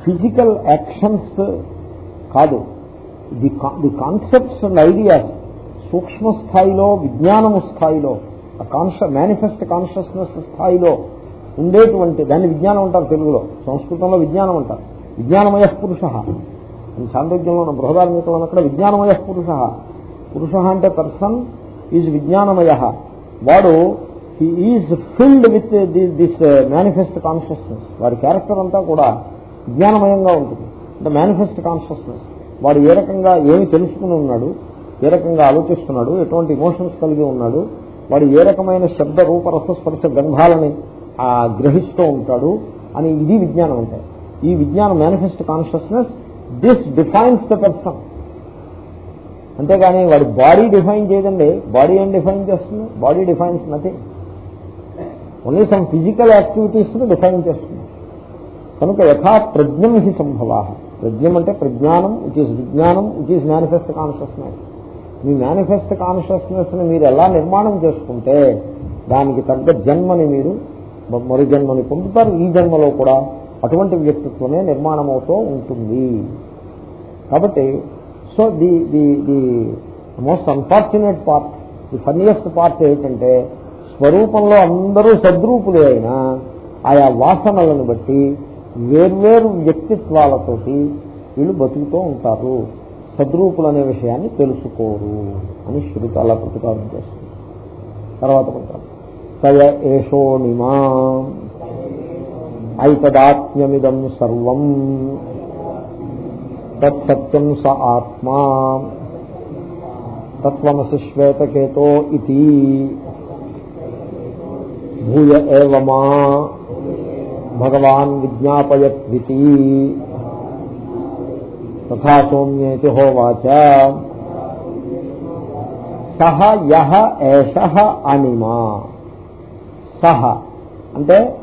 Physical actions కాదు. The the concepts and ideas సూక్ష్మ స్థాయిలో విజ్ఞానము స్థాయిలో కాన్ష మేనిఫెస్ట్ కాన్షియస్నెస్ స్థాయిలో ఉండేటువంటి దాన్ని విజ్ఞానం అంటారు తెలుగులో సంస్కృతంలో విజ్ఞానం అంటారు. విజ్ఞానమయ పురుష. చాంద్రోగ్యంలో ఉన్న బృహదార్మికంలో అక్కడ విజ్ఞానమయ పురుష. పురుష అంటే పర్సన్ ఈజ్ విజ్ఞానమయ. వాడు is filled with this manifest consciousness వాడి క్యారెక్టర్ అంతా కూడా విజ్ఞానమయంగా ఉంటుంది. అంటే మేనిఫెస్ట్ కాన్షియస్నెస్ వాడు ఏ రకంగా ఏమి తెలుసుకుని ఉన్నాడు ఏ రకంగా ఆలోచిస్తున్నాడు ఎటువంటి ఇమోషన్స్ కలిగి ఉన్నాడు వాడు ఏ రకమైన శబ్ద రూప రసస్పర్శ గంధాలని గ్రహిస్తూ ఉంటాడు అని ఇది విజ్ఞానం అంటే. ఈ విజ్ఞానం manifest consciousness this defines the person అంతేగాని వాడి బాడీ డిఫైన్ చేయదండి. బాడీ ఏం డిఫైన్ చేస్తుంది? Body defines nothing only some physical activities define చేస్తుంది. కనుక యథా ప్రజ్ఞం హి సంభవా. ప్రజ్ఞం అంటే ప్రజ్ఞానం ఇట్ ఈస్ విజ్ఞానం ఇట్ ఈస్ మేనిఫెస్ట్ కాన్షియస్నెస్ మీ మేనిఫెస్ట్ కాన్షియస్నెస్ని మీరు ఎలా నిర్మాణం చేసుకుంటే దానికి తగ్గ జన్మని మీరు మరు జన్మని పొందుతారు ఈ జన్మలో కూడా అటువంటి వ్యక్తిత్వమే నిర్మాణం అవుతూ ఉంటుంది. కాబట్టి so the the the most unfortunate part the funniest part ఏంటంటే స్వరూపంలో అందరూ సద్రూపులే అయినా ఆయా వాసనలను బట్టి వేర్వేరు వ్యక్తిత్వాలతోటి వీళ్ళు బతుకుతూ ఉంటారు. సద్రూపులు అనే విషయాన్ని తెలుసుకోరు అని శృతి అలా ప్రతిపాదన చేస్తుంది. తర్వాత కొంటారు. సయ ఏషోనిమా ఐతదాత్మ్యమిదం సర్వం తత్సత్యం స ఆత్మా తత్వమసి శ్వేతకేతో ఇది భూయ ఏవమా భగవాన్ విజ్ఞాపయత్వితి తథా సౌమ్యేతి హోవాచ. సహ యహ ఏష అనిమా. సహ అంటే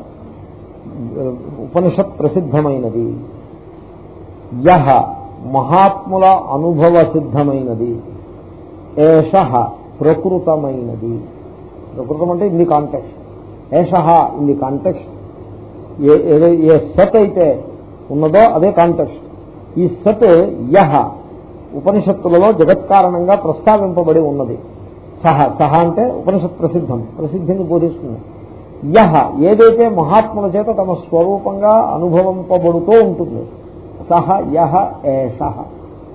ఉపనిషత్ ప్రసిద్ధమైనది. యహ మహాత్ముల అనుభవ సిద్ధమైనది. ఏష ప్రకృతమైనది. ప్రకృతం అంటే ఇన్ ది కాంటెక్స్ట్. ఏష ఇన్ ది కాంటెక్స్ట్. ఏ సత్ అయితే ఉన్నదో అదే కాంటెక్స్ట్ ఈ సత్ యహ ఉపనిషత్తులలో జగత్కారణంగా ప్రస్తావింపబడి ఉన్నది. సహ సహ అంటే ఉపనిషత్ ప్రసిద్ధం ప్రసిద్ధిని బోధిస్తుంది. యహ ఏదైతే మహాత్ముల చేత తమ స్వరూపంగా అనుభవింపబడుతూ ఉంటుంది. సహ యహ ఏష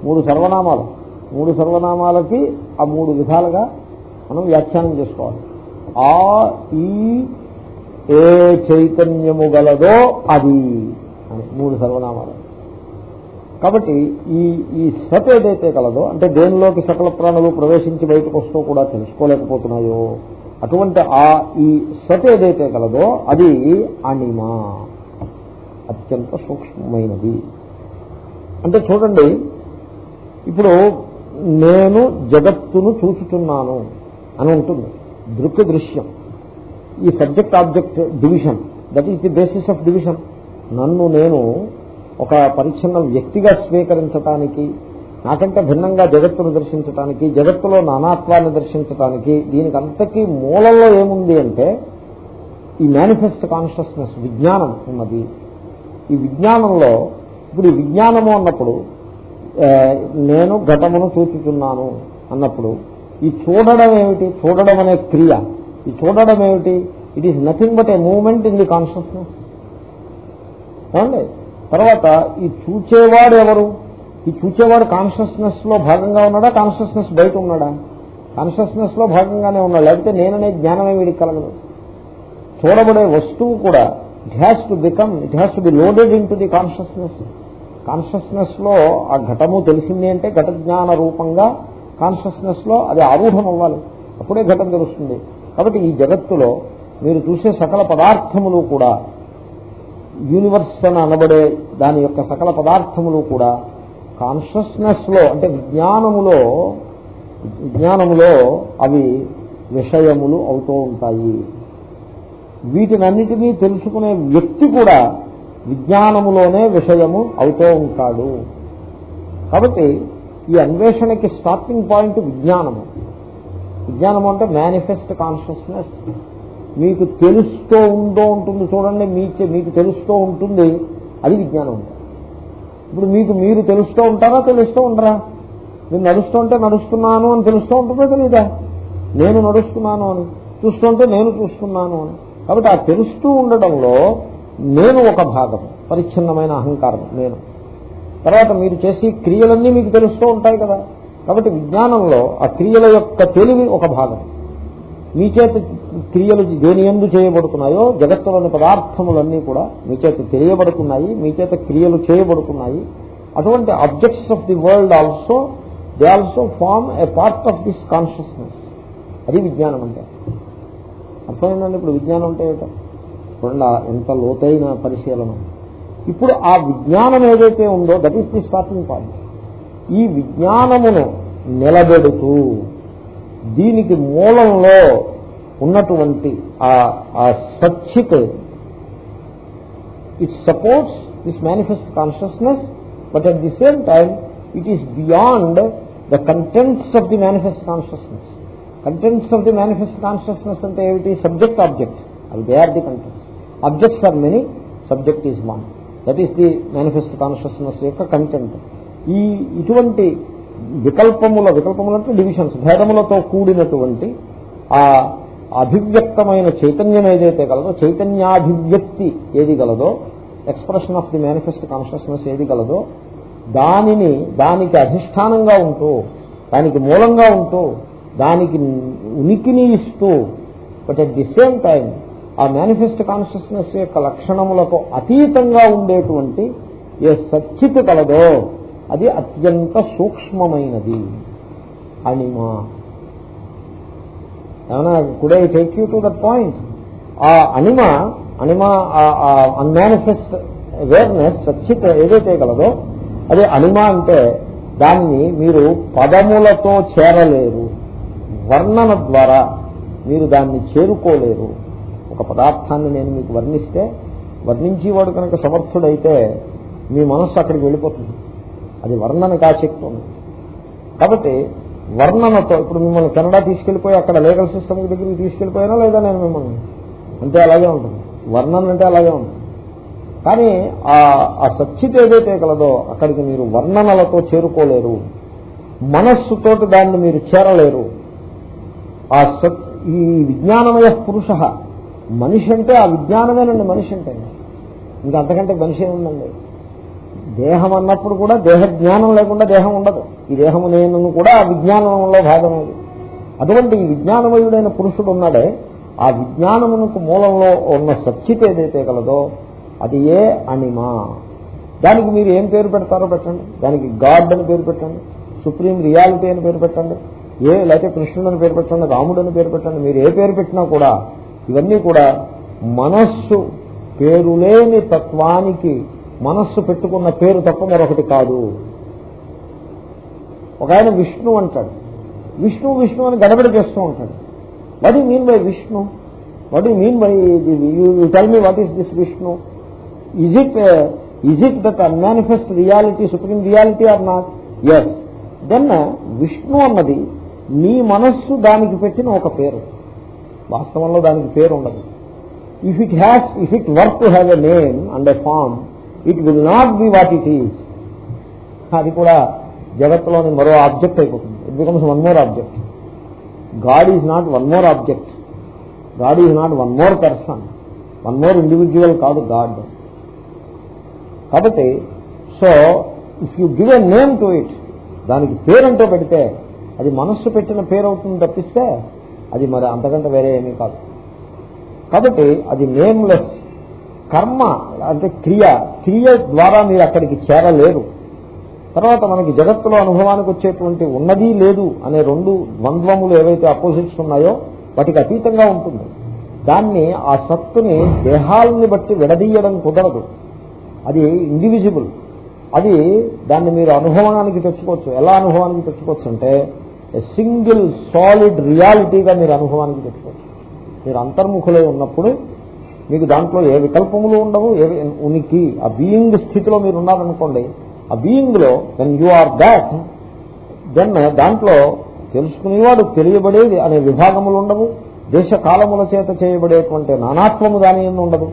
మూడు సర్వనామాలు. మూడు సర్వనామాలకి ఆ మూడు విధాలుగా మనం వ్యాఖ్యానం చేసుకోవాలి. ఆ ఈ ఏ చైతన్యము గలదో అది అని మూడు సర్వనామాలు. కాబట్టి ఈ ఈ సత్ ఏదైతే కలదో అంటే దేనిలోకి సకల ప్రాణులు ప్రవేశించి బయటకు వస్తూ కూడా తెలుసుకోలేకపోతున్నాయో అటువంటి ఆ ఈ సత్ ఏదైతే కలదో అది అనిమ. అత్యంత సూక్ష్మమైనది. అంటే చూడండి ఇప్పుడు నేను జగత్తును చూచుతున్నాను అని ఉంటుంది. దృక్ దృశ్యం. ఈ subject object division that is the basis of division నన్ను నేను ఒక పరిచ్ఛిన్న వ్యక్తిగా స్వీకరించటానికి నాకంటే భిన్నంగా జగత్తును దర్శించటానికి జగత్తులో నానాత్వాన్ని దర్శించటానికి దీనికి అంతకీ మూలంలో ఏముంది అంటే ఈ మేనిఫెస్ట్ కాన్షియస్నెస్ విజ్ఞానం ఉన్నది. ఈ విజ్ఞానంలో ఇప్పుడు ఈ విజ్ఞానము అన్నప్పుడు నేను ఘటమును చూచుతున్నాను అన్నప్పుడు ఈ చూడడం ఏమిటి? చూడడం అనే క్రియ. ఈ చూడడం ఏమిటి? It is nothing but a moment in the consciousness ఏమండి? తర్వాత ఈ చూచేవాడు ఎవరు? ఈ చూచేవాడు కాన్షియస్నెస్లో భాగంగా ఉన్నాడా? కాన్షియస్నెస్ బయట ఉన్నాడా? కాన్షియస్నెస్లో భాగంగానే ఉన్నాడు. లేకపోతే నేననే జ్ఞానమే వీడికి కలగదు. చూడబడే వస్తువు కూడా it has to become it has to be loaded into the consciousness కాన్షియస్నెస్లో ఆ ఘటము తెలిసింది అంటే ఘట జ్ఞాన రూపంగా కాన్షియస్నెస్లో అది ఆరూఢం అవ్వాలి. అప్పుడే ఘటం తెలుస్తుంది. కాబట్టి ఈ జగత్తులో మీరు చూసే సకల పదార్థములు కూడా యూనివర్స్ అని అనబడే దాని యొక్క సకల పదార్థములు కూడా కాన్షియస్నెస్లో అంటే విజ్ఞానములో విజ్ఞానములో అవి విషయములు అవుతూ ఉంటాయి. వీటినన్నిటినీ తెలుసుకునే వ్యక్తి కూడా విజ్ఞానములోనే విషయము అవుతూ ఉంటాడు. కాబట్టి ఈ అన్వేషణకి స్టార్టింగ్ పాయింట్ విజ్ఞానము. విజ్ఞానం అంటే మేనిఫెస్ట్ కాన్షియస్నెస్ మీకు తెలుస్తూ ఉందో ఉంటుంది చూడండి మీ మీకు తెలుస్తూ ఉంటుంది అది విజ్ఞానం ఉంటుంది ఇప్పుడు మీకు మీరు తెలుస్తూ ఉంటారా తెలుస్తూ ఉండరా? మీరు నడుస్తుంటే నడుస్తున్నాను అని తెలుస్తూ ఉంటుందో తెలీదా? నేను నడుస్తున్నాను అని. చూస్తుంటే నేను చూస్తున్నాను అని. కాబట్టి ఆ తెలుస్తూ ఉండడంలో నేను ఒక భాగం పరిచ్ఛిన్నమైన అహంకారం నేను. తర్వాత మీరు చేసే క్రియలన్నీ మీకు తెలుస్తూ ఉంటాయి కదా. కాబట్టి విజ్ఞానంలో ఆ క్రియల యొక్క తెలివి ఒక భాగం. మీ చేత క్రియలు దేని ఎందు చేయబడుతున్నాయో జగత్తులోని పదార్థములన్నీ కూడా మీ చేత తెలియబడుతున్నాయి మీ చేత క్రియలు చేయబడుతున్నాయి. అటువంటి objects of the world also they also form a part of this consciousness. అది విజ్ఞానం అంటే. అర్థమైందండి ఇప్పుడు విజ్ఞానం అంటే ఏమిటో? చూడండి ఎంత లోతైన పరిశీలన. ఇప్పుడు ఆ విజ్ఞానం ఏదైతే ఉందో that is the starting point ఈ విజ్ఞానమును నిలబెడుతూ దీనికి మూలంలో ఉన్నటువంటి ఆ సచ్చిత్ it supports this manifest consciousness but at the same time it is beyond the contents of the manifest consciousness contents of the manifest consciousness అంటే ఏమిటి? సబ్జెక్ట్ ఆబ్జెక్ట్ అవి they are the contents objects are many subject is one that is the manifest consciousness యొక్క content ఈ ఇటువంటి వికల్పముల వికల్పములు అంటే divisions భేదములతో కూడినటువంటి ఆ అభివ్యక్తమైన చైతన్యం ఏదైతే గలదో చైతన్యాభివ్యక్తి ఏది గలదో expression of the manifest consciousness ఏది గలదో దానిని దానికి అధిష్టానంగా ఉంటూ దానికి మూలంగా ఉంటూ దానికి ఉనికిని ఇస్తూ but at the same time ఆ మేనిఫెస్ట్ కాన్షియస్నెస్ యొక్క లక్షణములకు అతీతంగా ఉండేటువంటి ఏ సచ్చిత కలదో అది అత్యంత సూక్ష్మమైనది. అనిమా ఏమైనా could take you to that point ఆ అనిమ అనిమ అన్మానిఫెస్ట్ అవేర్నెస్ సచ్చిత ఏదైతే కలదో అదే అనిమ అంటే దాన్ని మీరు పదములతో చేరలేరు. వర్ణన ద్వారా మీరు దాన్ని చేరుకోలేరు. ఒక పదార్థాన్ని నేను మీకు వర్ణిస్తే వర్ణించేవాడు కనుక సమర్థుడైతే మీ మనస్సు అక్కడికి వెళ్ళిపోతుంది. అది వర్ణనకు ఆసక్తి ఉంది కాబట్టి వర్ణనతో ఇప్పుడు మిమ్మల్ని కెనడా తీసుకెళ్ళిపోయి అక్కడ లీగల్ సిస్టమ్ దగ్గరికి తీసుకెళ్ళిపోయినా లేదా నేను మిమ్మల్ని? అంటే అలాగే ఉంటుంది. వర్ణన అంటే అలాగే ఉంటుంది. కానీ ఆ సచ్చిత ఏదైతే కలదో అక్కడికి మీరు వర్ణనలతో చేరుకోలేరు. మనస్సుతోటి దాన్ని మీరు చేరలేరు. ఆ సత్ ఈ విజ్ఞానమయ పురుష మనిషి అంటే ఆ విజ్ఞానమేనండి మనిషి అంటే. ఇంకా అంతకంటే మనిషి ఏముందండి? దేహం అన్నప్పుడు కూడా దేహ జ్ఞానం లేకుండా దేహం ఉండదు. ఈ దేహము నేను కూడా ఆ విజ్ఞానంలో భాగమేది అటువంటి ఈ విజ్ఞానమయుడైన పురుషుడు ఉన్నాడే. ఆ విజ్ఞానమునకు మూలంలో ఉన్న సచ్చిత ఏదైతే కలదో అది ఏ అనిమా. దానికి మీరు ఏం పేరు పెడతారో పెట్టండి. దానికి గాడ్ అని పేరు పెట్టండి. సుప్రీం రియాలిటీ అని పేరు పెట్టండి. ఏ లేకపోతే కృష్ణుడు అని పేరు పెట్టండి రాముడు అని పేరు పెట్టండి. మీరు ఏ పేరు పెట్టినా కూడా ఇవన్నీ కూడా మనస్సు పేరులేని తత్వానికి మనస్సు పెట్టుకున్న పేరు తప్ప మరొకటి కాదు. ఒక ఆయన విష్ణు అంటాడు. విష్ణు విష్ణు అని గడబడి చేస్తూ ఉంటాడు what you mean by Vishnu? What you mean by you tell me what is this Vishnu? Is it is it that unmanifest reality supreme reality or not yes then Vishnu అన్నది నీ మనస్సు దానికి పెట్టిన ఒక పేరు. వాస్తవంలో దానికి పేరు ఉండదు. If it has if it work to have a name and a form it will not be what it is అది కూడా జగత్తులోని మరో ఆబ్జెక్ట్ అయిపోతుంది. It becomes one more object God is not one more object God is not one more person one more individual కాదు God కాబట్టి so if you give a name to it దానికి పేరంటూ పెడితే అది మనస్సు పెట్టిన పేరు అవుతుంది తప్పిస్తే అది మరి అంతకంటే వేరే ఏమీ కాదు. కాబట్టి అది నేమ్లెస్ కర్మ అంటే క్రియ క్రియ ద్వారా మీరు అక్కడికి చేరలేరు. తర్వాత మనకి జగత్తులో అనుభవానికి వచ్చేటువంటి ఉన్నది లేదు అనే రెండు ద్వంద్వములు ఏవైతే అపోజిట్స్ ఉన్నాయో వాటికి అతీతంగా ఉంటుంది. దాన్ని ఆ సత్తుని దేహాలని బట్టి విడదీయడం కుదరదు. అది ఇండివిజిబుల్ అది దాన్ని మీరు అనుభవానికి తెచ్చుకోవచ్చు. ఎలా అనుభవానికి తెచ్చుకోవచ్చు అంటే సింగిల్ సాలిడ్ రియాలిటీగా మీరు అనుభవానికి తెచ్చుకోవచ్చు. మీరు అంతర్ముఖులై ఉన్నప్పుడు మీకు దాంట్లో ఏ వికల్పములు ఉండవు ఏ ఉనికి. ఆ బీయింగ్ స్థితిలో మీరు ఉన్నారనుకోండి ఆ బీయింగ్లో then you are that then దాంట్లో తెలుసుకునేవాడు తెలియబడేది అనే విభాగములు ఉండవు దేశ కాలముల చేత చేయబడేటువంటి నానాత్వము దాని ఉండదు.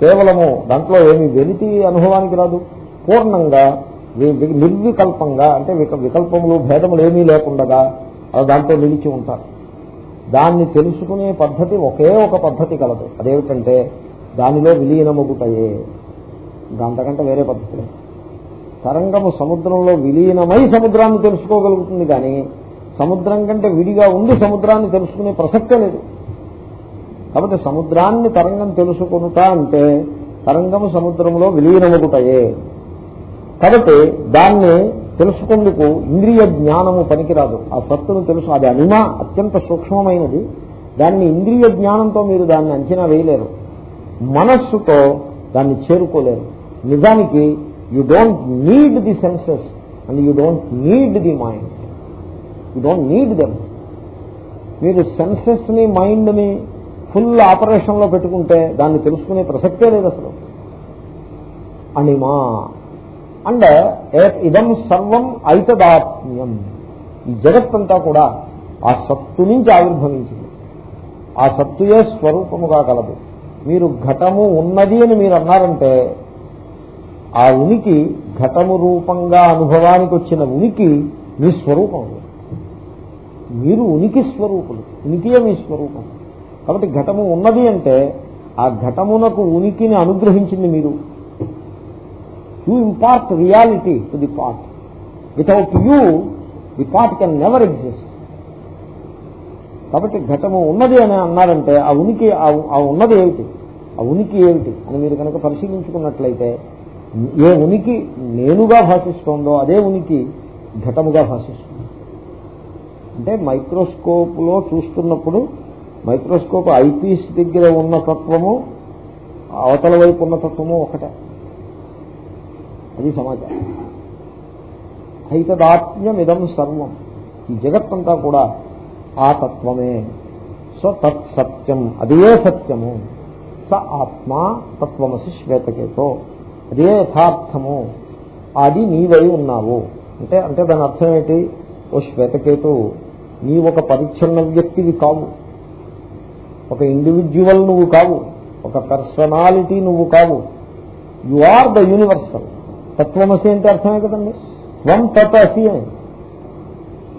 కేవలము దాంట్లో ఏమి వెలితి అనుభవానికి రాదు. పూర్ణంగా నిర్వికల్పంగా అంటే విక- వికల్పములు భేదములు ఏమీ లేకుండా అలా దాంట్లో నిలిచి ఉంటారు. దాన్ని తెలుసుకునే పద్ధతి ఒకే ఒక పద్ధతి కలదు. అదేమిటంటే దానిలో విలీనమగుటయే. దాంతకంటే వేరే పద్ధతి లేదు. తరంగము సముద్రంలో విలీనమై సముద్రాన్ని తెలుసుకోగలుగుతుంది కానీ సముద్రం కంటే విడిగా ఉండి సముద్రాన్ని తెలుసుకునే ప్రసక్తే లేదు. కాబట్టి సముద్రాన్ని తరంగం తెలుసుకునుట అంటే తరంగము సముద్రంలో విలీనమగుటయే. కాబట్టి దాన్ని తెలుసుకుందుకు ఇంద్రియ జ్ఞానము పనికిరాదు. ఆ సత్తును తెలుసు అది అనిమ అత్యంత సూక్ష్మమైనది. దాన్ని ఇంద్రియ జ్ఞానంతో మీరు దాన్ని అంచనా వేయలేరు. మనస్సుతో దాన్ని చేరుకోలేరు. నిజానికి you don't need the senses and you don't need the mind you don't need them మీరు సెన్సెస్ని మైండ్ని ఫుల్ ఆపరేషన్లో పెట్టుకుంటే దాన్ని తెలుసుకునే ప్రసక్తే లేదు అసలు. అనిమా. అండ్ ఇదం సర్వం ఐతదాత్మ్యం ఈ జగత్తంతా కూడా ఆ సత్తు నుంచి ఆవిర్భవించింది. ఆ సత్తుయే స్వరూపముగా కలదు. మీరు ఘటము ఉన్నది అని మీరు అన్నారంటే ఆ ఉనికి ఘటము రూపంగా అనుభవానికి వచ్చిన ఉనికి మీ స్వరూపం. మీరు ఉనికి స్వరూపులు. ఉనికియే మీ స్వరూపం. కాబట్టి ఘటము ఉన్నది అంటే ఆ ఘటమునకు ఉనికిని అనుగ్రహించింది మీరు. You impart reality to the part without you the part can never exist కాబట్టి ఘటము ఉన్నది అని అన్నారంటే ఆ ఉనికి ఆ- ఉన్నది ఏమిటి? ఆ ఉనికి ఏమిటి? అని మీరు కనుక పరిశీలించుకున్నట్లయితే ఏ ఉనికి నేనుగా భాషిస్తోందో అదే ఉనికి ఘటముగా భాషిస్తుంది. అంటే మైక్రోస్కోప్లో చూస్తున్నప్పుడు మైక్రోస్కోప్ ఐపీస్ దగ్గర ఉన్న తత్వము అవతల వైపు ఉన్న తత్వము ఒకటే. అది సమాచారం ఐతదాత్మ్యమిదం సర్వం. ఈ జగత్తంతా కూడా ఆ తత్వమే. సో తత్ సత్యం అదే సత్యము. స ఆత్మ తత్వమసి శ్వేతకేతో. అదే యథార్థము. అది నీవై ఉన్నావు. అంటే అంటే దాని అర్థం ఏంటి ఓ శ్వేతకేతు నీ ఒక పరిచ్ఛిన్న వ్యక్తివి కావు. ఒక ఇండివిజువల్ నువ్వు కావు. ఒక పర్సనాలిటీ నువ్వు కావు. యు ఆర్ ద యూనివర్సల్ తత్వమసి అంటే అర్థమే కదండి. త్వం తత్ అసి అని.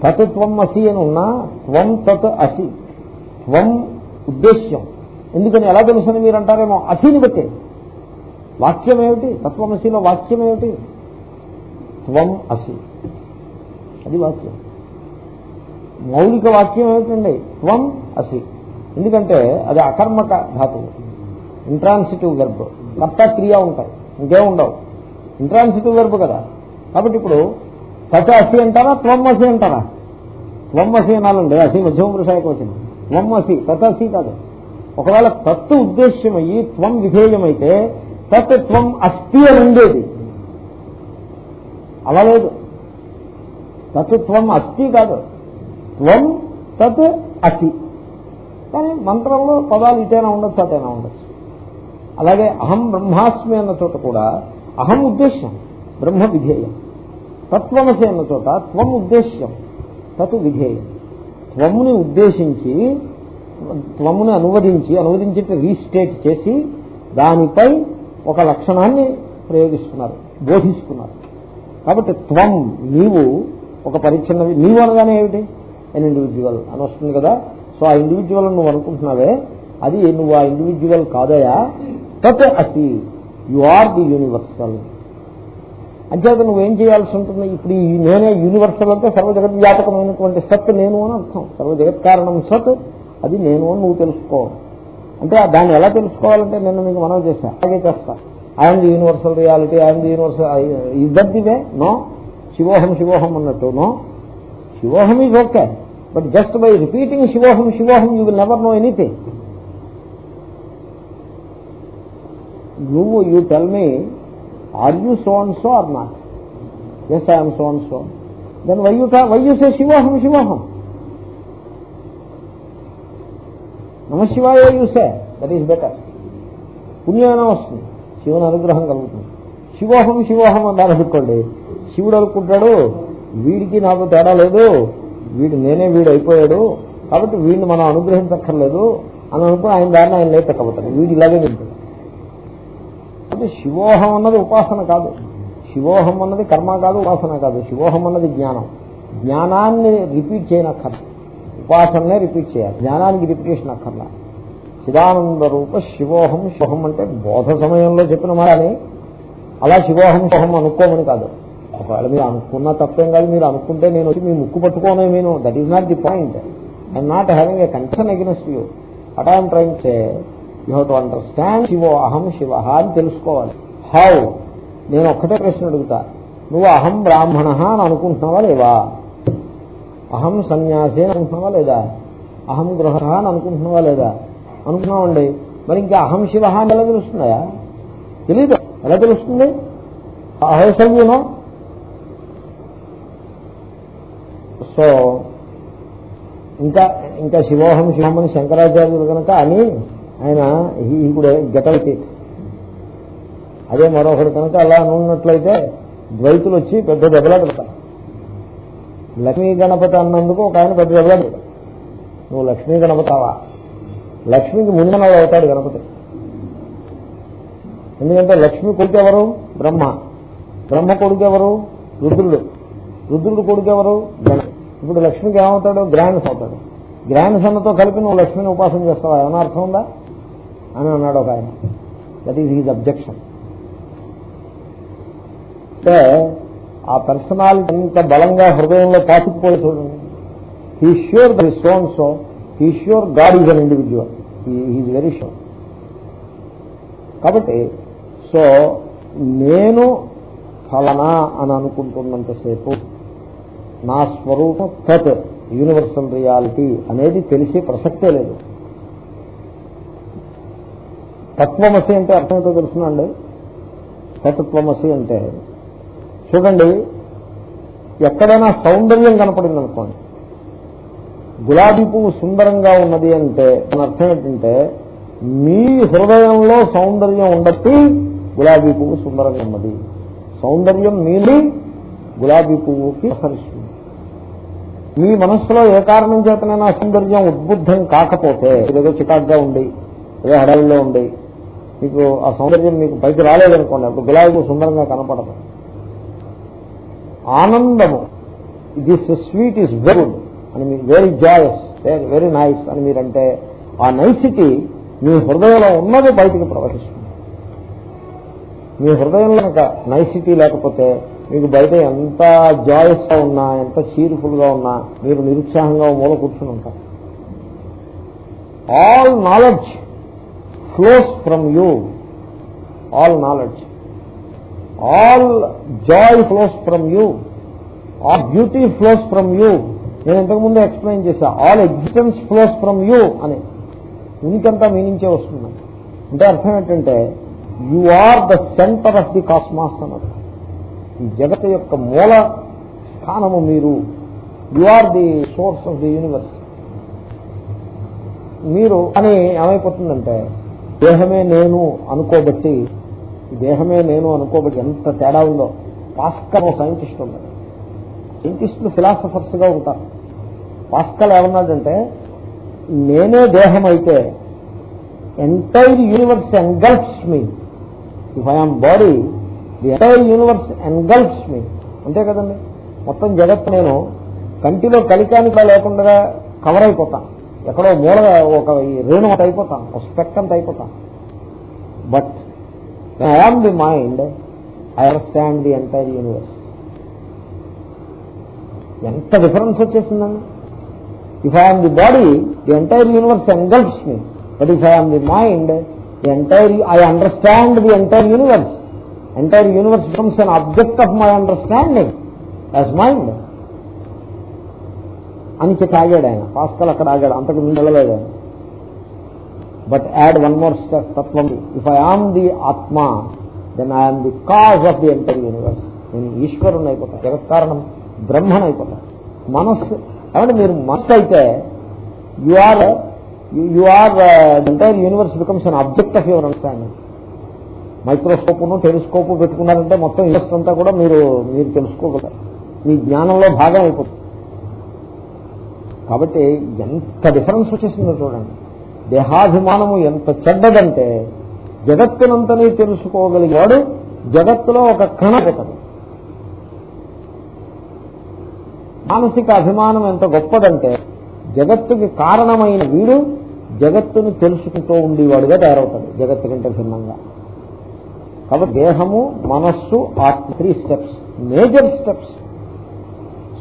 తత్ త్వం అసి అని ఉన్నా త్వం తత్ అసి. త్వం ఉద్దేశ్యం. ఎందుకని ఎలా తెలుసుని మీరు అంటారేమో అసిని బట్టే. వాక్యం ఏమిటి? తత్వమసిలో వాక్యం ఏమిటి? త్వం అసి. అది వాక్యం. మౌలిక వాక్యం ఏమిటండి? త్వం అసి. ఎందుకంటే అది అకర్మక ధాతువు. ఇంట్రాన్సిటివ్ వెర్బ్ కర్త క్రియ ఉంటాయి. ఇంకేముండవు? ఇంట్రాన్సిటివ్ వెర్బ్ కదా. కాబట్టి ఇప్పుడు తచ అసి అంటారా త్వమ్మసి అంటారా? త్వమ్మసి అసి అనాలండి అసి మధ్యమ పురుషాయకు వచ్చింది త్వమ్మసి తతసి కాదు. ఒకవేళ తత్తు ఉద్దేశ్యమయ్యి త్వం విధేయమైతే తత్ త్వం అస్థి అని ఉండేది. అలా లేదు. తత్ త్వం అస్థి కాదు. త్వం తత్ అసి. కానీ మంత్రంలో పదాలు ఇటైనా ఉండొచ్చు అటైనా ఉండొచ్చు. అలాగే అహం బ్రహ్మాస్మి అన్న చోట కూడా అహం ఉద్దేశ్యం బ్రహ్మ విధేయం. తత్వమసి అన్న చోట త్వం ఉద్దేశ్యం తత్ విధేయం. త్వముని ఉద్దేశించి త్వముని అనువదించి అనువదించి రీస్టేట్ చేసి దానిపై ఒక లక్షణాన్ని ప్రయోగిస్తున్నారు బోధిస్తున్నారు. కాబట్టి త్వం నీవు ఒక పరిచ్ఛిన్నవి నీవు అనగానే ఏమిటి? ఎన్ ఇండివిజువల్ అని వస్తుంది కదా. సో ఆ ఇండివిజువల్ నువ్వు అనుకుంటున్నావే అది నువ్వు ఆ ఇండివిజువల్ కాదయా? తత్ అసి. You are the universal. అంచేత నువ్వేం చేయాల్సి ఉంటుంది? ఇప్పుడు ఈ నేనే యూనివర్సల్ అంటే సర్వ జగద్వ్యాపకమైనటువంటి సత్ నేను అని అర్థం. సర్వజగత్ కారణం సత్ అది నేను అని నువ్వు తెలుసుకో. అంటే దాన్ని ఎలా తెలుసుకోవాలంటే నేను మీకు మనం చేశా. అలాగే చేస్తా. I'm the universal reality I'm the universal ఇద్దరిదివే no శివోహం శివోహం అన్నట్టు no Shivoham is okay but just by repeating Shivoham Shivoham you will never know anything నువ్వు you tell me are you so and so are not yes I'm so and so then why you why you say శివోహం శివోహం నమశివాయ you say that is better పుణ్యమైనా వస్తుంది శివుని అనుగ్రహం కలుగుతుంది. శివోహం శివోహం అన్నారు అనుకోండి. శివుడు అనుకుంటాడు వీడికి నాకు తేడా లేదు వీడు నేనే వీడు అయిపోయాడు కాబట్టి వీడిని మనం అనుగ్రహించక్కర్లేదు అని అనుకుని ఆయన దారిని ఆయన లేపెట్టబోతాడు వీడు ఇలాగే వింటాడు. అంటే శివోహం అన్నది ఉపాసన కాదు. శివోహం అన్నది కర్మ కాదు ఉపాసన కాదు. శివోహం అన్నది జ్ఞానం. జ్ఞానాన్ని రిపీట్ చేయనక్కర్ల ఉపాసననే రిపీట్ చేయాలి. జ్ఞానానికి రిపీటేషన్ అక్కర్లా చిదానంద రూప శివోహం శుభం అంటే బోధ సమయంలో చెప్పిన మాట అలా శివోహం శుభం అనుకోమని కాదు. ఒకవేళ మీరు అనుకున్న తప్పేం కాదు. మీరు అనుకుంటే నేను వచ్చి మీ ముక్కు పట్టుకోనే నేను. That is not the point I'm not having a concern against you at I'm trying say you have to understand శివో అహం శివ అని తెలుసుకోవాలి. హౌ నేను ఒక్కటే ప్రశ్న అడుగుతా. నువ్వు అహం బ్రాహ్మణ అని అనుకుంటున్నావా లేవా అహం సన్యాసి అని అనుకుంటున్నావా లేదా? అహం గృహ అని అనుకుంటున్నావా లేదా? అనుకున్నామండి మరి ఇంకా అహం శివ అని ఎలా తెలుస్తున్నాయా? తెలీదు? ఎలా తెలుస్తుంది? అహేసవ్యూనో సో ఇంకా ఇంకా శివోహం శివమని శంకరాచార్యులు కనుక అని ఆయన ఇప్పుడు గెటౌట్ అదే మరొకరు కనుక అలా అనున్నట్లయితే ద్వైతులు వచ్చి పెద్ద దెబ్బలా పెడతారు. లక్ష్మీ గణపతి అన్నందుకు ఒక ఆయన పెద్ద దెబ్బలా పెడతారు. నువ్వు లక్ష్మీ గణపతావా? లక్ష్మికి ముందున అవుతాడు గణపతి. ఎందుకంటే లక్ష్మి కొడుకు ఎవరు? బ్రహ్మ. బ్రహ్మ కొడుకు ఎవరు? రుద్రుడు. రుద్రుడు కొడుకు ఎవరు? ఇప్పుడు లక్ష్మికి ఏమవుతాడు? గ్రాండ్స్ అవుతాడు గ్రాండ్ సన్నతో కలిపి నువ్వు లక్ష్మిని ఉపాసన చేస్తావా? ఏమైనా అర్థం ఉందా? అని అన్నాడు ఒక ఆయన దట్ ఈజ్ హీజ్ అబ్జెక్షన్ అంటే ఆ పర్సనాలిటీ ఎంత బలంగా హృదయంలో పాతుకుపోయి చూడండి. He sure the son so he sure God is an individual is very sure కాబట్టి సో నేను ఫలనా అని అనుకుంటున్నంతసేపు నా స్వరూపం తత్ యూనివర్సల్ రియాలిటీ అనేది తెలిసే ప్రసక్తే లేదు. తత్వమసి అంటే అర్థమైతే తెలుసునండి. తత్వమసి అంటే చూడండి ఎక్కడైనా సౌందర్యం కనపడింది అనుకోండి గులాబీ పువ్వు సుందరంగా ఉన్నది అంటే దాని అర్థం ఏంటంటే మీ హృదయంలో సౌందర్యం ఉండట్టి గులాబీ పువ్వు సుందరంగా ఉన్నది. సౌందర్యం మీని గులాబీ పువ్వుకి సరిస్తుంది మీ మనస్సులో ఏ కారణం చేతనైనా సౌందర్యం ఉద్బుద్ధం కాకపోతే ఏదో చికాగ్గా ఉండి ఏదో హడల్లో ఉండి మీకు ఆ సౌందర్యం మీకు పైకి రాలేదనుకోండి అప్పుడు గులాబీ సుందరంగా కనపడదు. ఆనందము this sweet is very good అని మీరు వెరీ జాయస్ వెరీ నైస్ అని మీరంటే ఆ నైసిటీ మీ హృదయంలో ఉన్నది బయటికి ప్రవహిస్తుంది. మీ హృదయంలో కనుక నైసిటీ లేకపోతే మీకు బయట ఎంత జాయస్గా ఉన్నా ఎంత చీర్ఫుల్గా ఉన్నా మీరు నిరుత్సాహంగా మూల కూర్చుని ఉంటారు. All knowledge flows from you. All knowledge. All joy flows from you. All beauty flows from you. నేను ఇంతకుముందు ఎక్స్ప్లెయిన్ చేశా. All existence flows from you అని. ఉనికంతా మీ నుంచే వస్తుంది? అంటే అర్థం ఏంటంటే you are the centre of the cosmos అన్నది. ఈ జగత్ యొక్క మూల స్థానము మీరు. You are the source of the universe. మీరు అని ఏమైపోతుందంటే దేహమే నేను అనుకోబట్టి దేహమే నేను అనుకోబట్టి ఎంత తేడా ఉందో. పాస్కల్ సైంటిస్ట్ ఉన్నాడు. సైంటిస్టులు ఫిలాసఫర్స్గా ఉంటారు. పాస్కల్ ఏమన్నాడంటే నేనే దేహం అయితే entire universe engulfs me if I'm body the entire universe engulfs me అంతే కదండి. మొత్తం జగత్తు నేను కంటిలో కలికానిక లేకుండా కవర్ అయిపోతాను. ఎక్కడో మూల ఒక రేణు ఒకటి అయిపోతాను ఒక స్పెక్ట్ అంత అయిపోతాను but I am the mind I understand the entire universe ఎంత డిఫరెన్స్ వచ్చేసిందండి? If I'm the body the entire universe engulfs me but if I'm the mind the entire I understand the entire universe entire universe becomes an object of my understanding as mind అని చెప్పి ఆగాడు ఆయన. Pascal అక్కడ ఆగాడు. అంతకు ముందు వెళ్ళలేదు ఆయన. బట్ యాడ్ వన్ మోర్ తత్వం. If I am the atma then I'm the cause of the entire universe నేను ఈశ్వరుని అయిపోతా. జగత్కారణం బ్రహ్మను అయిపోతా. మనస్సు ఏమంటే మీరు మనస్సు అయితే you are you are entire universe becomes an object of your understanding మైక్రోస్కోప్ను telescope పెట్టుకున్నారంటే మొత్తం యూనివర్స్ అంతా కూడా మీరు మీరు తెలుసుకోగలరు మీ జ్ఞానంలో భాగం అయిపోతుంది. కాబట్టి ఎంత డిఫరెన్స్ వచ్చేసిందో చూడండి. దేహాభిమానము ఎంత చెడ్డదంటే జగత్తునంతనే తెలుసుకోగలిగాడు జగత్తులో ఒక కణపతడు మానసిక అభిమానం ఎంత గొప్పదంటే జగత్తుకి కారణమైన వీడు జగత్తును తెలుసుకుంటూ ఉండేవాడుగా తయారవుతాడు జగత్తు కంటే భిన్నంగా. కాబట్టి దేహము మనస్సు ఆత్మ three steps major steps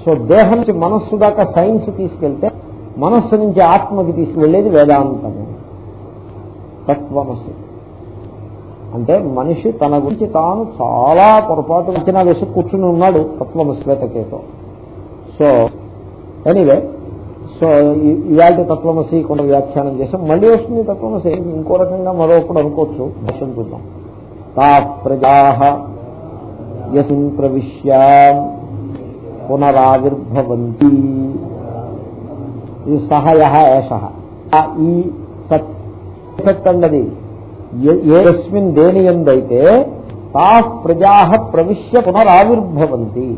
so దేహం నుంచి మనస్సు దాకా సైన్స్ తీసుకెళ్తే మనస్సు నుంచి ఆత్మకి తీసుకువెళ్ళేది వేదాంతము. తత్వమసి. అంటే మనిషి తన గురించి తాను చాలా పొరపాటు వచ్చిన వేసి కూర్చుని ఉన్నాడు తత్వమశ్వేతకేతో సో ఎనీవే సో ఇలాంటి తత్వమసి కొంత వ్యాఖ్యానం చేసాం. మళ్ళీ వస్తుంది తత్వమసి. ఇంకో రకంగా మరొకటి అనుకోవచ్చు. దర్శనం చూద్దాం. తా ప్రజా యసిన్ పునరావిర్భవంతి. ఇది సహయ ఏష. ఈ సత్. సత్ అన్నది ఏస్మిన్ దేని ఎందైతే తా ప్రజా ప్రవిశ్య పునరావిర్భవంతి.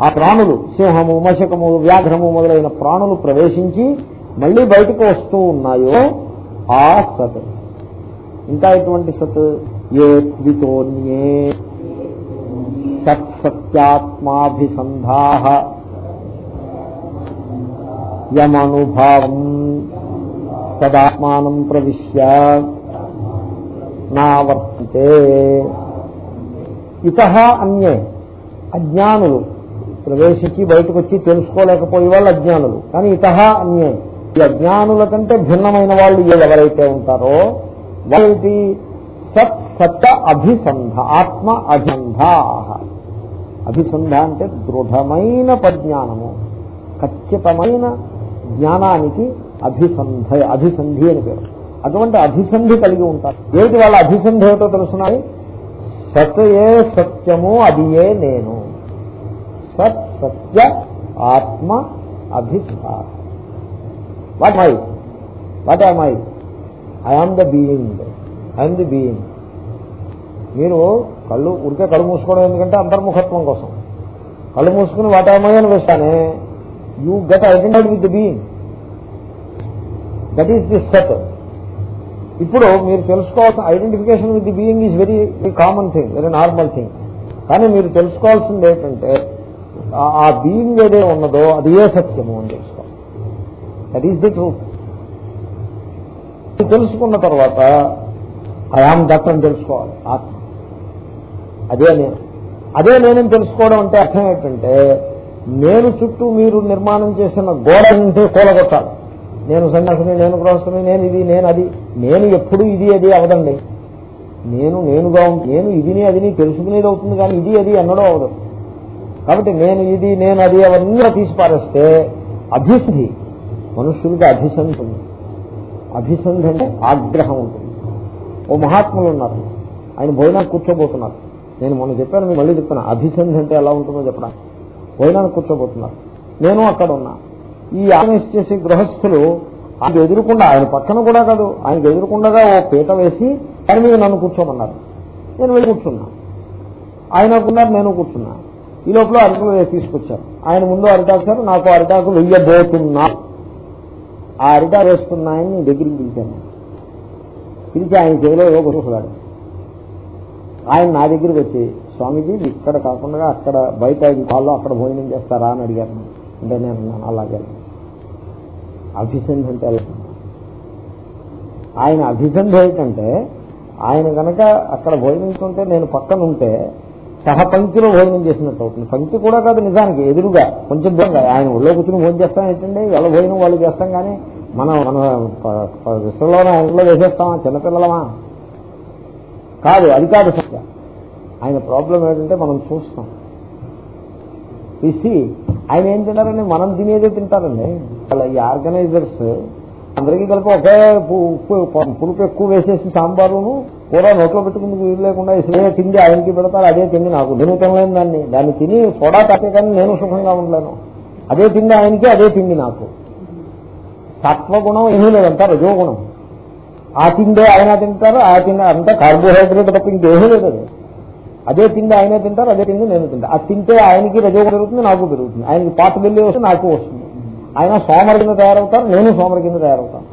ఆ ప్రాణులు సింహము మశకము వ్యాఘ్రము మొదలైన ప్రాణులు ప్రవేశించి మళ్ళీ బయటకు వస్తూ ఉన్నాయో ఆ సత్. ఇంకా ఎటువంటి సత్? ఏ త్వితోన్యే సత్సత్యాత్మాభిసంధా యమనుభావం సదాత్మానం ప్రవిశ్య నావర్తితే ఇత అన్యే అజ్ఞానులు ప్రవేశించి బయటకు వచ్చి తెలుసుకోలేకపోయే వాళ్ళు అజ్ఞానులు। కానీ ఇత అన్యే ఈ అజ్ఞానుల కంటే భిన్నమైన వాళ్ళు ఎవరైతే ఉంటారో వాళ్ళకి సత్ సత్త అభిసంధ ఆత్మ అభిసంధ అభిసంధ అంటే దృఢమైన పజ్ఞానము ఖచ్చితమైన జ్ఞానానికి అభిసంధ అభిసంధి అని పేరు. అటువంటి అభిసంధి కలిగి ఉంటారు. ఏది వాళ్ళ అభిసంధి ఏమిటో తెలుసున్నాయి సత్ ఏ సత్యము అది ఏ నేను. సత్ సత్య ఆత్మ అభిసంధ. What my what are my I am the being I'm the being మీరు కళ్ళు ఉడికే కళ్ళు మూసుకోవడం ఎందుకంటే అంతర్ముఖత్వం కోసం. కళ్ళు మూసుకుని వాటామై అని వేస్తానే you get identified with being that is the set ఇప్పుడు మీరు తెలుసుకోవాల్సిన identification with the being is very common thing very normal thing కానీ మీరు తెలుసుకోవాల్సింది ఏంటంటే ఆ బీయింగ్ ఏదే ఉన్నదో అది ఏ సత్యము అని తెలుసుకోవాలి. దట్ ఈస్ ది ట్రూత్ తెలుసుకున్న తర్వాత ఐఆమ్ దట్ అని తెలుసుకోవాలి. ఆత్మ. అదే నేను అదే నేనని తెలుసుకోవడం అంటే అర్థం ఏంటంటే నేను చుట్టూ మీరు నిర్మాణం చేసిన గోడ ఉంటే కూలగొట్టాలి. నేను సన్యాసిని నేను గృహస్థుని నేను ఇది నేను అది. నేను ఎప్పుడు ఇది అది అవదండి. నేను నేనుగా నేను ఇదిని అదిని తెలుసుకునేది అవుతుంది కానీ ఇది అది ఎన్నడో అవదు. కాబట్టి నేను ఇది నేను అది అవన్నీ తీసి పారేస్తే అభిసంధి మనుష్యుడికి అభిసంధి ఉంది. అభిసంధి అంటే ఆగ్రహం ఉంటుంది. ఓ మహాత్ములు ఉన్నారు. ఆయన భోజనానికి కూర్చోబోతున్నారు. నేను మొన్న చెప్పాను మీరు మళ్ళీ చెప్తాను అభిసంధి అంటే ఎలా ఉంటుందో చెప్పడానికి భోజనానికి కూర్చోబోతున్నారు. నేను అక్కడ ఉన్నా. ఈ ఆర్గనైజ్ చేసే గృహస్థులు ఆయన ఎదురుకుండా ఆయన పక్కన కూడా కాదు ఆయనకు ఎదురుకుండగా ఓ పీట వేసి దాని మీద నన్ను కూర్చోమన్నారు. నేను వెళ్ళి కూర్చున్నా. ఆయన ఉన్నారు నేను కూర్చున్నా. ఈ లోపల అరటాకు తీసుకొచ్చారు. ఆయన ముందు అరిటాకు సార్ నాకు అరిటాకు వెయ్యబోతున్నా. ఆ అరిటాకు వేస్తున్నాయని దగ్గరికి పిలిచాను. పిలిచి ఆయన చెవిలో ఏవో ఆయన నా దగ్గరికి వచ్చి స్వామీజీ ఇక్కడ కాకుండా అక్కడ బయట కాల్లో అక్కడ భోజనం చేస్తారా? అని అడిగారు. అంటే నేను అన్నాను అలాగే. అభిసంధి అంటే ఆయన అభిసంధి ఏంటంటే ఆయన కనుక అక్కడ భోజనించుంటే నేను పక్కన ఉంటే సహ పంక్తిలో భోజనం చేసినట్టు అవుతుంది. పంక్తి కూడా కాదు నిజానికి ఎదురుగా కొంచెం దూరంగా. ఆయన ఒళ్ళో కూర్చుని భోజనం చేస్తాం ఏంటండి వాళ్ళ భోజనం వాళ్ళు చేస్తాం కానీ మనం మన విశ్వలోనే ఇంట్లో వేసేస్తామా? చిన్నపిల్లలమా? కాదు అది కాదు. ఆయన ప్రాబ్లం ఏంటంటే మనం చూస్తాం. తీసి ఆయన ఏం తింటారండి మనం తినేదే తింటారండి. అలా ఈ ఆర్గనైజర్స్ అందరికీ కలిపి ఒకే ఉప్పు పులుపు ఎక్కువ వేసేసి సాంబారును కూర నోట్లో పెట్టుకుని వీలు లేకుండా ఇసే తిండి ఆయనకి పెడతారు అదే తిండి నాకు. నేను తినలేను దాన్ని. దాన్ని తిని సోడా తాకే కానీ నేను సుఖంగా ఉండలేను. అదే తిండి ఆయనకి అదే తిండి నాకు. సత్వగుణం ఏమీ లేదంతా రజోగుణం. ఆ తిండే ఆయన తింటారు ఆ తిండి అంతా కార్బోహైడ్రేట్ తప్ప ఇంకేమీ లేదు అదే తిండి ఆయనే తింటారు అదే తిండి నేను తింటా. అది తింటే ఆయనకి రజోగుణం పెరుగుతుంది నాకు పెరుగుతుంది. ఆయనకి పాత వెళ్ళి వస్తే నాకు వస్తుంది. ఆయన సోమర కింద తయారవుతారు నేను సోమర కింద తయారవుతాను.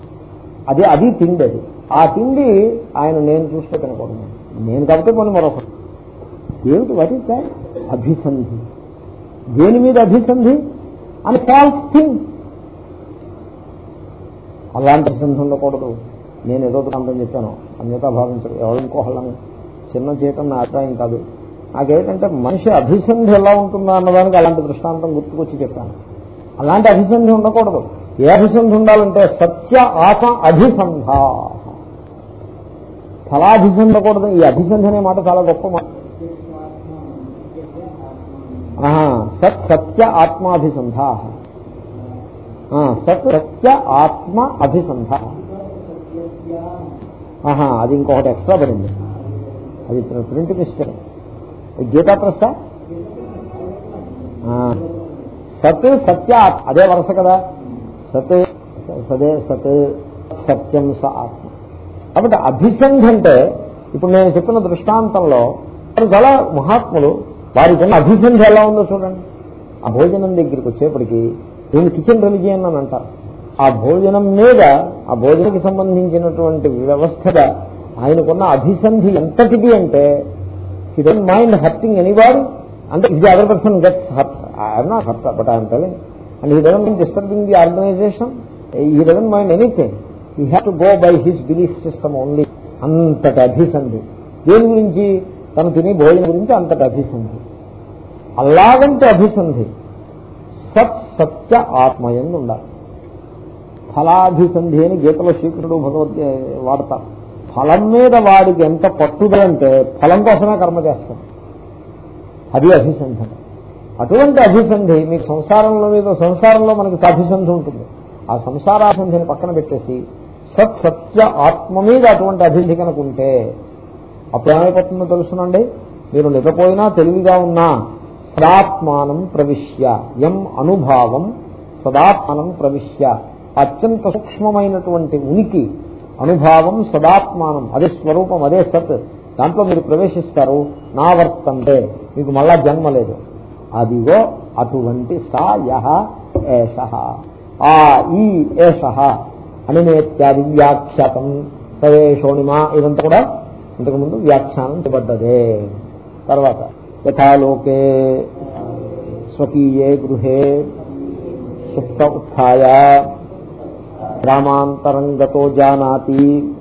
అదే అది తిండి అది. ఆ తిండి ఆయన నేను చూస్తే తినకూడదు. నేను కాబట్టి పోనీ మరొకటి. ఏమిటి? వాట్ ఈస్ దాట్ అభిసంధి. దేని మీద అభిసంధి? అని ఫాల్స్ థింగ్ అలాంటి సంధి ఉండకూడదు. నేను ఏదో అంతం చెప్పాను. అన్యతా భావించడు ఎవరు ఇంకోహళ్ళని చిన్న చేయటం నా అభిప్రాయం కాదు. నాకేంటంటే మనిషి అభిసంధి ఎలా ఉంటుందా అన్నదానికి అలాంటి దృష్టాంతం గుర్తుకొచ్చి చెప్పాను. అలాంటి అభిసంధి ఉండకూడదు. ఏ అభిసంధి ఉండాలంటే సత్య ఆత్మ అభిసంధ. ఫలాభిసంధి ఉండకూడదు. ఈ అభిసంధి అనే మాట చాలా గొప్ప మాట. ఆహా, సత్ సత్య ఆత్మాభిసంధ సత్ సత్య ఆత్మ అభిసంధ. ఆహా అది ఇంకొకటి ఎక్స్ట్రా పడింది. అది ప్రింట్ మిస్టేక్ గీతా ప్రశ్న సత్ సత్య అదే వరుస కదా? సత్ సదే సత్ సత్యం స ఆత్మ. కాబట్టి అభిసంధి అంటే ఇప్పుడు నేను చెప్పిన దృష్టాంతంలో చాలా మహాత్ములు వారికి ఉన్న అభిసంధి ఎలా ఉందో చూడండి. ఆ భోజనం దగ్గరికి వచ్చేప్పటికి దీన్ని కిచెన్ రిలిజియన్ అని అంటారు. ఆ భోజనం మీద ఆ భోజనకి సంబంధించినటువంటి వ్యవస్థగా ఆయనకున్న అభిసంధి ఎంతటిది అంటే he don't mind hurting anybody అంటే ఇది other person gets hurt I'm not hurt but I'm telling and he don't mind disturbing the organisation he don't mind anything he have to go by his belief system only అంతటి అభిసంధి. దేని గురించి? తను తినే భోజనం గురించి అంతటి అభిసంధి. అలాగంటే అభిసంధి. సత్ సత్య ఆత్మయందు ఉండాలి. ఫలాభిసంధి అని గీతలో శ్రీకృష్ణుడు భగవద్ వాడతారు. ఫలం మీద వాడికి ఎంత పట్టుదంటే ఫలం కోసమే కర్మ చేస్తాడు అది అభిసంధం. అటువంటి అభిసంధి మీకు సంసారంలో మీద సంసారంలో మనకి అభిసంధి ఉంటుంది. ఆ సంసారాభిసంధిని పక్కన పెట్టేసి సత్ సత్య ఆత్మ మీద అటువంటి అభివృద్ధి కనుక ఉంటే అప్పుడు ఏమైపోతుందో తెలుసునండి? మీరు నిద్రపోయినా తెలివిగా ఉన్నా సదాత్మానం ప్రవిశ్య ఎం అనుభావం సదాత్మానం ప్రవిశ్య. అత్యంత సూక్ష్మమైనటువంటి ఉనికి అనుభావం సదాత్మానం అదే స్వరూపం అదే సత్. దాంట్లో మీరు ప్రవేశిస్తారు నా వర్తంటే మీకు మళ్ళా జన్మ లేదు. అదిగో అటువంటి సా యహ ఏష ఆ ఈ ఏష అని వ్యాఖ్యాతం. సవేషోణిమా ఇదంతా కూడా ఇంతకుముందు వ్యాఖ్యానం చేయబడ్డదే. తర్వాత యథాలోకే స్వకీయే గృహే సుప్త ఉత్థాయ. గ్రామాంతరంగతో జానాతి.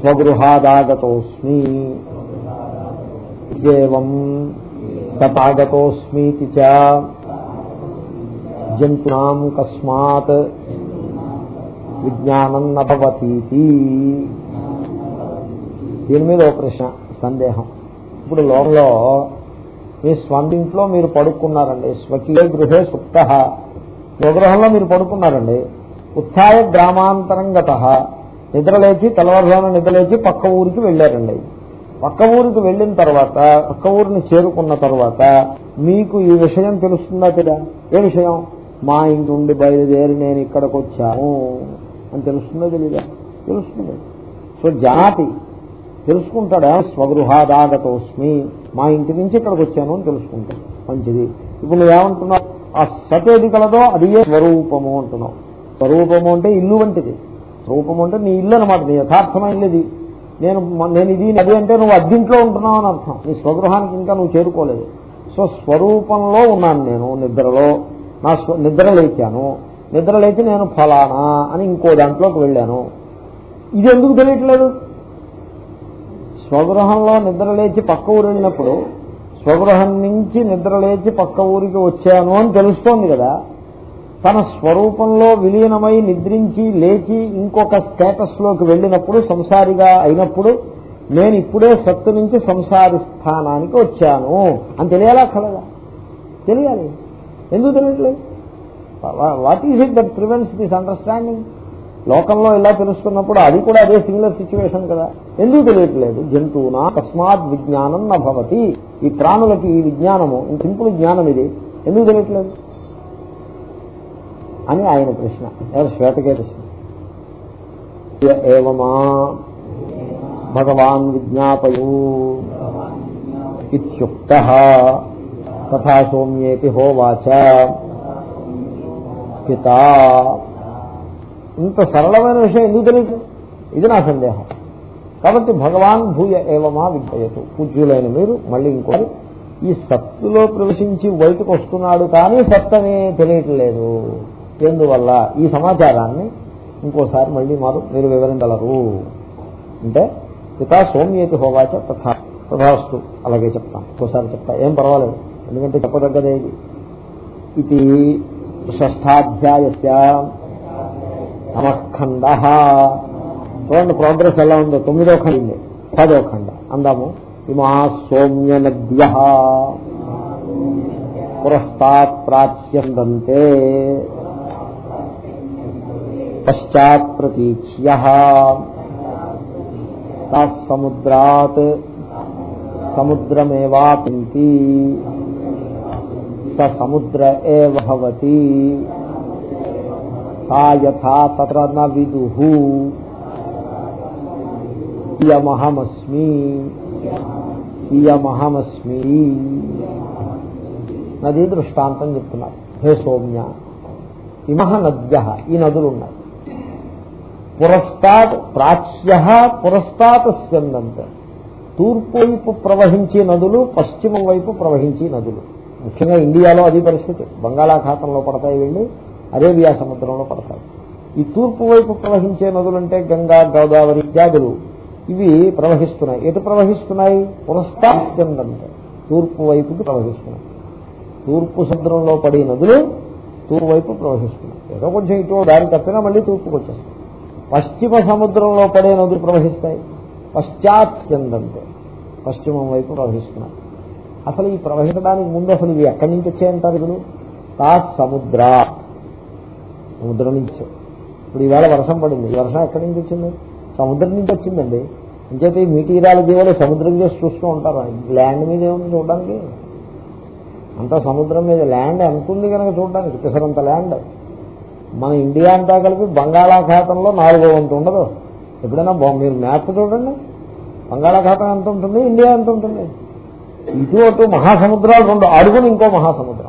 స్వగృహాదాగతోస్మి. ఇదేవం తథాగతోస్మీతి చ. జంతునాం కస్మాత్ విజ్ఞానం నభవతీతి. దీని మీద ఒక ప్రశ్న సందేహం. ఇప్పుడు లోకంలో మీ స్వంతింట్లో మీరు పడుకున్నారండి స్వకీయ గృహే సుప్త. స్వగృహంలో మీరు పడుకున్నారండి ఉత్థాయ గ్రామాంతరంగత. నిద్రలేచి తెల్లవారుజామున నిద్రలేచి పక్క ఊరికి వెళ్ళారండి. పక్క ఊరికి వెళ్ళిన తర్వాత పక్క ఊరిని చేరుకున్న తర్వాత మీకు ఈ విషయం తెలుస్తుందా కదా ఏ విషయం? మా ఇంటి ఉండి బయలుదేరి నేను ఇక్కడికి వచ్చాను అని తెలుస్తుందో తెలీదా? తెలుస్తుంది. సో జాతి తెలుసుకుంటాడా? స్వగృహాదాగతోస్మి. మా ఇంటి నుంచి ఇక్కడికి వచ్చాను అని తెలుసుకుంటాడు మంచిది. ఇప్పుడు నువ్వేమంటున్నావు? ఆ సతేది కలదో అది ఏ స్వరూపము అంటున్నాం. స్వరూపము అంటే ఇల్లు వంటిది. స్వరూపము అంటే నీ ఇల్లు అనమాట నీ యథార్థమైన ఇది. నేను నేను ఇది అది అంటే నువ్వు అద్దింట్లో ఉంటున్నావు అని అర్థం. నీ స్వగృహానికి ఇంకా నువ్వు చేరుకోలేదు. సో స్వరూపంలో ఉన్నాను నేను నిద్రలో. నా స్వ నిద్ర లేచాను. నిద్ర లేచి నేను ఫలానా అని ఇంకో దాంట్లోకి వెళ్ళాను. ఇది ఎందుకు తెలియట్లేదు? స్వగృహంలో నిద్ర లేచి పక్క ఊరు వెళ్ళినప్పుడు స్వగృహం నుంచి నిద్ర లేచి పక్క ఊరికి వచ్చాను అని తెలుస్తోంది కదా. తన స్వరూపంలో విలీనమై నిద్రించి లేచి ఇంకొక స్టేటస్లోకి వెళ్ళినప్పుడు సంసారిగా అయినప్పుడు నేను ఇప్పుడే సత్తు నుంచి సంసారి స్థానానికి వచ్చాను అని తెలియాలా కలగా తెలియాలి. ఎందుకు తెలియట్లేదు? What is it that prevents this understanding లోకంలో ఇలా తెలుస్తున్నప్పుడు అది కూడా అదే సిమిలర్ సిచ్యువేషన్ కదా. ఎందుకు తెలియట్లేదు? జంతువునా? తస్మాత్ విజ్ఞానం నభవతి ఈ ప్రాణులకి ఈ విజ్ఞానము సింపుల్ జ్ఞానం ఇది. ఎందుకు తెలియట్లేదు? అని ఆయన ప్రశ్న. శ్వేతకే ప్రశ్న ఏవమా? భగవాన్ విజ్ఞాపయు. ఇత్యుక్త. తథా సౌమ్యేతి హోవాచ. పితా. ఇంత సరళమైన విషయం ఎందుకు తెలియదు? ఇది నా సందేహం. కాబట్టి భగవాన్ భూయ ఏవమా విద్యయతు పూజ్యులైన మీరు మళ్ళీ ఇంకోటి ఈ సత్తులో ప్రవేశించి బయటకు వస్తున్నాడు కానీ సత్ అని తెలియట్లేదు. ఎందువల్ల? ఈ సమాచారాన్ని ఇంకోసారి మళ్ళీ మారు మీరు వివరించగలరు. అంటే పితా సోమ్యేతి హోవాచ తథా తథాస్తు. అలాగే చెప్తాం. ఇంకోసారి చెప్తా. ఏం పర్వాలేదు. ఎందుకంటే చెప్పదగ్గదే ఇది. ఇది షష్టాధ్యాయస్య నమఖండ చూడండి ప్రోగ్రెస్ ఎలా ఉందో? తొమ్మిదో ఖండి పదో ఖండ. అందాము. ఇమా సోమ్య నద్య. పురస్తాత్ ప్రాచ్యందంతే. పశ్చాత్ ప్రతీక్ష్య. సముద్రాత్ సముద్రమేవాపింతి. సముద్ర ఏవ భవతి. సా యథా తత్ర న విదుః ఇయమహమస్మి. ఇయమహమస్మి. నది దృష్టాంతం చెప్తున్నారు. హే సౌమ్య. ఇమహ నద్య. ఈ నదులు ఉన్నాయి పురస్తాత్ ప్రాచ్య పురస్తాత్ స్కందంత తూర్పు వైపు ప్రవహించే నదులు పశ్చిమం వైపు ప్రవహించే నదులు. ముఖ్యంగా ఇండియాలో అది పరిస్థితి. బంగాళాఖాతంలో పడతాయి వెళ్ళి అరేబియా సముద్రంలో పడతాయి. ఈ తూర్పు వైపు ప్రవహించే నదులంటే గంగా గోదావరి ఇత్యాదులు. ఇవి ప్రవహిస్తున్నాయి. ఎటు ప్రవహిస్తున్నాయి? పురస్తాత్యందంటే తూర్పు వైపుకి ప్రవహిస్తున్నాయి. తూర్పు సముద్రంలో పడే నదులు తూర్పు వైపు ప్రవహిస్తున్నాయి. ఏదో కొంచెం ఇటు దారి తప్పినా మళ్ళీ తూర్పుకు వచ్చేస్తాయి. పశ్చిమ సముద్రంలో పడే నదులు ప్రవహిస్తాయి. పశ్చాత్యందంతే పశ్చిమం వైపు ప్రవహిస్తున్నాయి. అసలు ఈ ప్రవహించడానికి ముందు అసలు ఇవి ఎక్కడి నుంచి వచ్చాయంటారు ఇప్పుడు? తా సముద్ర సముద్రం నుంచి. ఇప్పుడు ఈవేళ వర్షం పడింది. ఈ వర్షం ఎక్కడి నుంచి వచ్చింది? సముద్రం నుంచి వచ్చిందండి. ఇంకైతే ఈ మీటీరాలజీ వాళ్ళు సముద్రం చేసి చూస్తూ ఉంటారు. ల్యాండ్ మీద ఏముంది చూడడానికి? అంతా సముద్రం మీద ల్యాండ్ ఎంత ఉంది కనుక చూడడానికి? పిసరంత ల్యాండ్. మన ఇండియా అంతా కలిపి బంగాళాఖాతంలో నాలుగో వంతు ఉండదు. ఎప్పుడైనా మీరు మ్యాప్ చూడండి. బంగాళాఖాతం ఎంత ఉంటుంది? ఇండియా ఎంత ఉంటుంది? ఇటు అటు మహాసముద్రాలు రెండు అడుగులు ఇంకో మహాసముద్రం.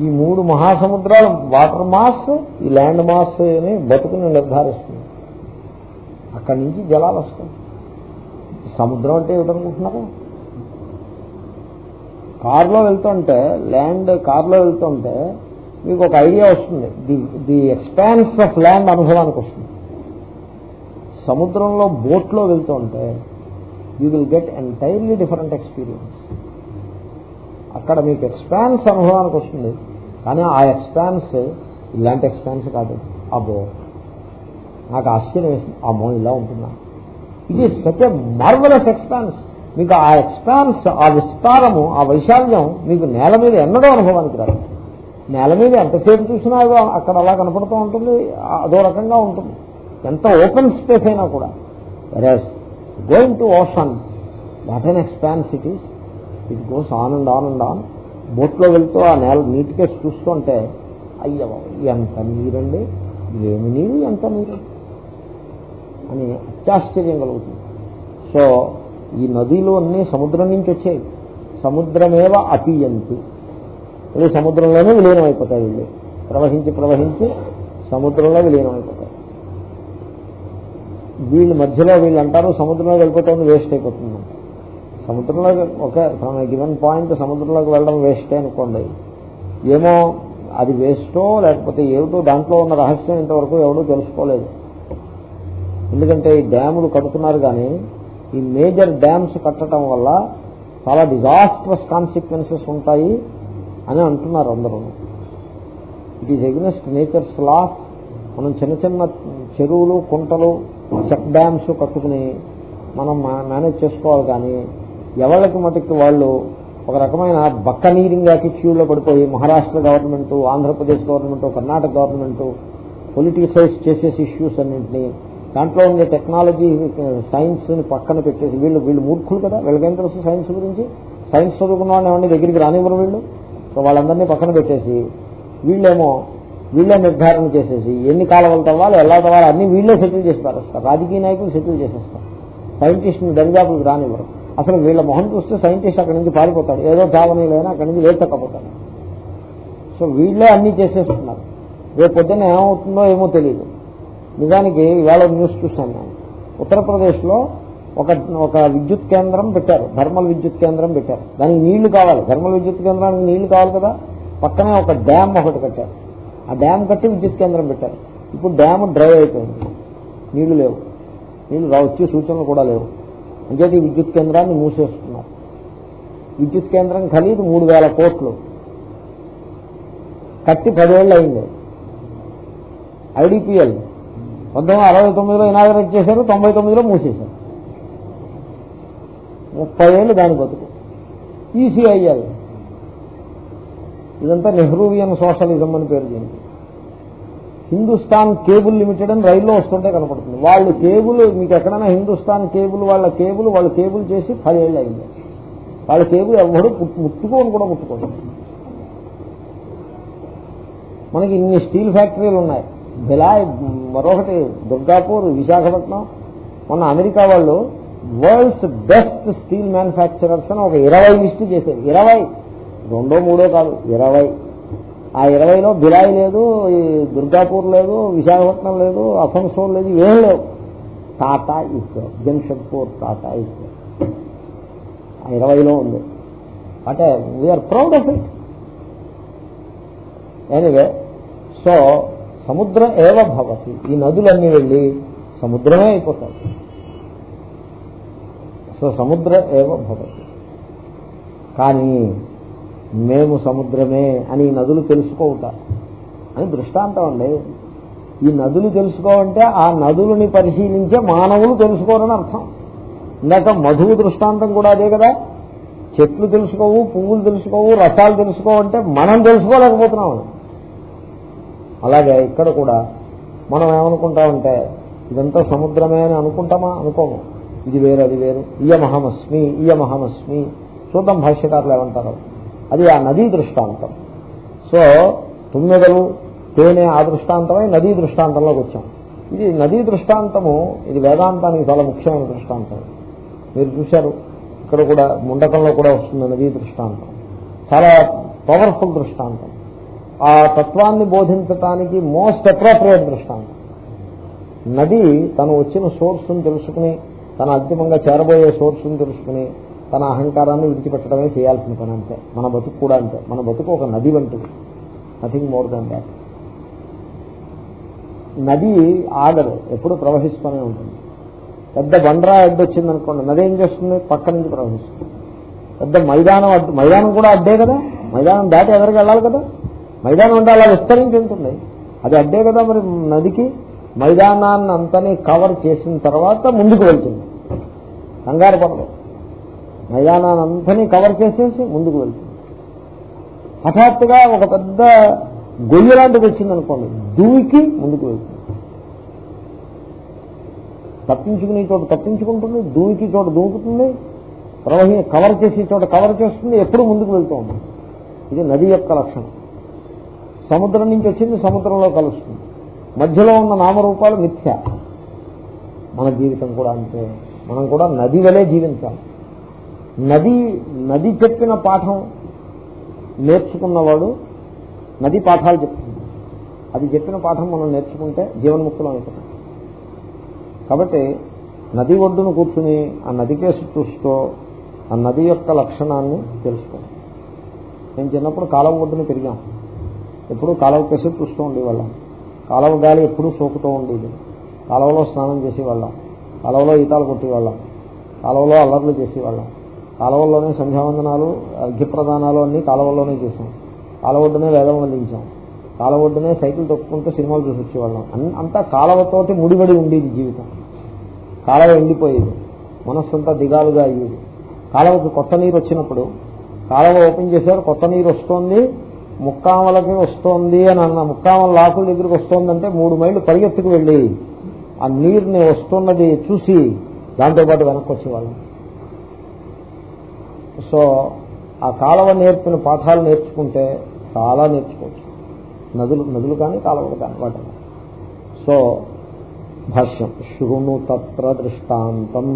ఈ మూడు మహాసముద్రాలు వాటర్ మాస్ ఈ ల్యాండ్ మాస్ అని బతుకుని నిర్ధారిస్తుంది. అక్కడి నుంచి జలాలు వస్తాయి. సముద్రం అంటే ఏమిటనుకుంటున్నారు? కారులో వెళ్తుంటే ల్యాండ్ కారులో వెళ్తుంటే మీకు ఒక ఐడియా వస్తుంది. The the expanse of land అనుభవానికి వస్తుంది. సముద్రంలో బోట్లో వెళ్తుంటే you will get entirely different experience. అక్కడ మీకు ఎక్స్పాన్స్ అనుభవానికి వస్తుంది. కానీ ఆ ఎక్స్పాన్స్ ఇలాంటి ఎక్స్పాన్స్ కాదు. అబ్బో నాకు ఆశ్చర్యం వేస్తుంది అమ్మో ఇలా ఉంటున్నా ఇది సచ్ ఎ మార్వలస్ ఎక్స్పాన్స్ మీకు ఆ ఎక్స్పాన్స్ ఆ విస్తారము ఆ వైశాల్యం మీకు నేల మీద ఎన్నడో అనుభవానికి రాదు. నేల మీద ఎంతసేపు చూసినా ఏదో అక్కడ అలా కనపడుతూ ఉంటుంది అదో రకంగా ఉంటుంది. ఎంత ఓపెన్ స్పేస్ అయినా కూడా. Versus going to ocean what an expanse it is it goes on and on and on బోట్లో వెళ్తూ ఆ నేల నీటికే చూస్తుంటే అయ్య ఎంత నీరండి? ఏమి నీరు ఎంత నీరు? అని అత్యాశ్చర్యం కలుగుతుంది. సో ఈ నదీలు అన్నీ సముద్రం నుంచి వచ్చాయి. సముద్రమేవ అతీయంతి. ఇది సముద్రంలోనే విలీనం అయిపోతాయి వీళ్ళు. ప్రవహించి ప్రవహించి సముద్రంలో విలీనం అయిపోతాయి వీళ్ళ మధ్యలో వీళ్ళు అంటారు సముద్రంలో వెళ్ళిపోతుంది వేస్ట్ అయిపోతుంది. సముద్రంలోకి ఒక గివెన్ పాయింట్ సముద్రంలోకి వెళ్ళడం వేస్టే అనుకోండి. ఏమో అది వేస్టో లేకపోతే ఏమిటో దాంట్లో ఉన్న రహస్యం ఇంతవరకు ఎవడూ తెలుసుకోలేదు. ఎందుకంటే ఈ డ్యాములు కడుతున్నారు కానీ ఈ మేజర్ డ్యామ్స్ కట్టడం వల్ల చాలా డిజాస్ట్రస్ కాన్సిక్వెన్సెస్ ఉంటాయి అని అంటున్నారు అందరూ. It is against nature's laws మనం చిన్న చిన్న చెరువులు కుంటలు చెక్ డ్యామ్స్ కట్టుకుని మనం మేనేజ్ చేసుకోవాలి కానీ ఎవరికి మటుకు వాళ్ళు ఒక రకమైన బక్కనీరింగ్ యాటిట్యూడ్లో పడిపోయి Maharashtra government Andhra Pradesh government Karnataka government politicise చేసేసి ఇష్యూస్ అన్నింటినీ దాంట్లో ఉండే టెక్నాలజీ సైన్స్ని పక్కన పెట్టేసి వీళ్ళు వీళ్ళు మూర్ఖులు కదా వీళ్ళకేం తెలుసు సైన్స్ గురించి? సైన్స్ చదువుకున్న వాళ్ళు ఏమన్నా దగ్గరికి రానివ్వరు వీళ్ళు? సో వాళ్ళందరినీ పక్కన పెట్టేసి వీళ్ళేమో వీళ్ళే నిర్ధారణ చేసేసి ఎన్ని కాలువలు తవ్వాలి ఎలా తవ్వాలి అన్ని వీళ్ళే సెటిల్ చేసి పారేస్తారు. రాజకీయ నాయకులు సెటిల్ చేసేస్తారు. సైంటిస్ట్ని దరిదాపులకు రానివ్వరు. అసలు వీళ్ళ మొహం చూస్తే సైంటిస్ట్ అక్కడి నుంచి పారిపోతాడు ఏదో చావని లేని అక్కడి నుంచి వేస్తకపోతాడు సో వీళ్ళే అన్ని చేసేస్తున్నారు. రేపు పొద్దున్న ఏమవుతుందో ఏమో తెలియదు నిజానికి ఇవాళ న్యూస్ చూశాను నేను. ఉత్తరప్రదేశ్లో ఒక ఒక విద్యుత్ కేంద్రం పెట్టారు. థర్మల్ విద్యుత్ కేంద్రం పెట్టారు. దానికి నీళ్ళు కావాలి. థర్మల్ విద్యుత్ కేంద్రానికి నీళ్ళు కావాలి కదా? పక్కనే ఒక డ్యామ్ ఒకటి కట్టారు. ఆ డ్యామ్ కట్టి విద్యుత్ కేంద్రం పెట్టారు. ఇప్పుడు డ్యామ్ డ్రై అయిపోయింది. నీళ్ళు లేవు. నీళ్ళు రా వచ్చే సూచనలు కూడా లేవు. అంచేది ఈ విద్యుత్ కేంద్రాన్ని మూసేస్తున్నాం. విద్యుత్ కేంద్రం ఖరీదు మూడు వేల కోట్లు. కట్టి పదేళ్ళు అయింది. ఐడిపిఎల్ పంతొమ్మిది అరవై తొమ్మిదిలో ఇనాగరేట్ చేశారు తొంభై తొమ్మిదిలో మూసేశారు. ముప్పై ఏళ్ళు దాని బతుకు. ఈసీఐఎల్ ఇదంతా నెహ్రూవియన్ సోషలిజం అని పేరు దీనికి. హిందుస్థాన్ కేబుల్ లిమిటెడ్ అని రైల్లో వస్తుంటే కనపడుతుంది. వాళ్ళు కేబుల్ మీకు ఎక్కడైనా హిందుస్థాన్ కేబుల్ వాళ్ళ కేబుల్ వాళ్ళు కేబుల్ చేసి పదేళ్ళు అయింది. వాళ్ళ కేబుల్ ఎవరు ముట్టుకోని కూడా ముట్టుకోండి. మనకి ఇన్ని స్టీల్ ఫ్యాక్టరీలు ఉన్నాయి. బిలాయ్ మరొకటి దుర్గాపూర్ విశాఖపట్నం. మొన్న అమెరికా వాళ్ళు వరల్డ్స్ బెస్ట్ స్టీల్ మ్యానుఫ్యాక్చరర్స్ అని ఒక ఇరవై లిస్టు చేశారు. ఇరవై. రెండో మూడో కాదు ఇరవై. ఆ ఇరవైలో బిలాయి లేదు ఈ దుర్గాపూర్ లేదు విశాఖపట్నం లేదు అసన్సోల్ లేదు ఏం లేవు. టాటా ఇస్తే జంషెడ్పూర్ టాటా ఇస్తే ఆ ఇరవైలో ఉంది. అంటే we are proud of it anyway so సముద్రం ఏవ భవతి? ఈ నదులన్నీ వెళ్ళి సముద్రమే అయిపోతాయి. సో సముద్ర ఏవ భవతి? కానీ మేము సముద్రమే అని ఈ నదులు తెలుసుకోవుట అని దృష్టాంతం అండి. ఈ నదులు తెలుసుకోవంటే ఆ నదులని పరిశీలించే మానవులు తెలుసుకోరని అర్థం. ఇందాక మధువు దృష్టాంతం కూడా అదే కదా. చెట్లు తెలుసుకోవు పువ్వులు తెలుసుకోవు రసాలు తెలుసుకోవంటే మనం తెలుసుకోలేకపోతున్నాం. అలాగే ఇక్కడ కూడా మనం ఏమనుకుంటామంటే ఇదంతా సముద్రమే అని అనుకుంటామా? అనుకోము. ఇది వేరు అది వేరు. ఇయమహమస్మి ఇయమహమస్మి చూద్దాం భాష్యకారులు ఏమంటారు. అది ఆ నదీ దృష్టాంతం. సో తుమ్మెదలు తేనె ఆ దృష్టాంతమై నదీ దృష్టాంతంలోకి వచ్చాం. ఇది నదీ దృష్టాంతము ఇది వేదాంతానికి చాలా ముఖ్యమైన దృష్టాంతం. మీరు చూశారు ఇక్కడ కూడా ముండకంలో కూడా వస్తుంది నదీ దృష్టాంతం. చాలా పవర్ఫుల్ దృష్టాంతం. ఆ తత్వాన్ని బోధించటానికి మోస్ట్ అప్రోప్రియేట్ దృష్టాంతం. నది తను వచ్చిన సోర్స్ని తెలుసుకుని తన అంతిమంగా చేరబోయే సోర్స్ని తెలుసుకుని తన అహంకారాన్ని విడిచిపెట్టడమే చేయాల్సిన పని అంతే. మన బతుకు కూడా అంతే. మన బతుకు ఒక నది వంటిది. నథింగ్ మోర్ దాన్ దాట్ నది ఆగదు. ఎప్పుడు ప్రవహిస్తూనే ఉంటుంది. పెద్ద బండరా అడ్డు వచ్చింది అనుకోండి నది ఏం చేస్తుంది? పక్క నుంచి ప్రవహిస్తుంది. పెద్ద మైదానం అడ్డు మైదానం కూడా అడ్డే కదా? మైదానం దాటి ఎవరికి వెళ్ళాలి కదా? మైదానం అంటే అలా విస్తరించి ఉంటుంది. అది అడ్డే కదా మరి నదికి? మైదానాన్ని అంతని కవర్ చేసిన తర్వాత ముందుకు వెళ్తుంది. కంగారు పడదు. మైదానాన్ని కవర్ చేసేసి ముందుకు వెళ్తుంది. హఠాత్తుగా ఒక పెద్ద గొయ్యి లాంటిది వచ్చింది అనుకోండి దూకి ముందుకు వెళ్తుంది. తప్పించుకునే చోట తప్పించుకుంటుంది దూకి చోట దూకుతుంది ప్రవహి కవర్ చేసే చోట కవర్ చేస్తుంది ఎప్పుడు ముందుకు వెళ్తూ ఉంటుంది. ఇది నది యొక్క లక్షణం. సముద్రం నుంచి వచ్చింది సముద్రంలో కలుస్తుంది. మధ్యలో ఉన్న నామరూపాలు మిథ్య. మన జీవితం కూడా అంతే. మనం కూడా నది వలె జీవించాలి. నది నది చెప్పిన పాఠం నేర్చుకున్నవాడు నది పాఠాలు చెప్తుంది. అది చెప్పిన పాఠం మనం నేర్చుకుంటే జీవన్ముక్తులు అనుకుంటాం కాబట్టి నది ఒడ్డును కూర్చుని ఆ నది కేసు చూస్తూ ఆ నది యొక్క లక్షణాన్ని తెలుసుకోండి నేను చిన్నప్పుడు కాలం ఒడ్డున పెరిగాం. ఎప్పుడు కాలువ కేసు చూస్తూ ఉండేవాళ్ళం. కాలువ గాలి ఎప్పుడూ సోకుతూ ఉండేది. కాలువలో స్నానం చేసేవాళ్ళం. కాలువలో ఈతాలు కొట్టేవాళ్ళం. కాలువలో అల్లర్లు చేసేవాళ్ళం. కాలవల్లోనే సంధ్యావందనాలు అర్ఘ్యప్రదానాలు అన్నీ కాలవల్లోనే చేసాం కాలవొడ్డునే వేదం వల్లించాం కాలవొడ్డునే సైకిల్ తొక్కుకుంటూ సినిమాలు చూసి వచ్చేవాళ్ళం అంతా కాలవతోటి ముడిపడి ఉండేది జీవితం. కాలవ ఎండిపోయేది. మనస్సంతా దిగాలుగా అయ్యేది. కాలవకి కొత్త నీరు వచ్చినప్పుడు కాలువ ఓపెన్ చేశారు కొత్త నీరు వస్తోంది ముక్కామలకి వస్తోంది అని అన్న ముక్కామల లాకుల దగ్గరికి వస్తోందంటే మూడు మైళ్ళు పరిగెత్తుకు వెళ్ళి ఆ నీరుని వస్తున్నది చూసి దాంతోపాటు వెనక్కి వచ్చేవాళ్ళం. సో ఆ కాలవ నేర్పిన పాఠాలు నేర్చుకుంటే చాలా నేర్చుకోవచ్చు. నదులు నదులు కానీ కాలువలు కానీ వాటి సో భాష్యం శృణు తత్ర దృష్టాంతం.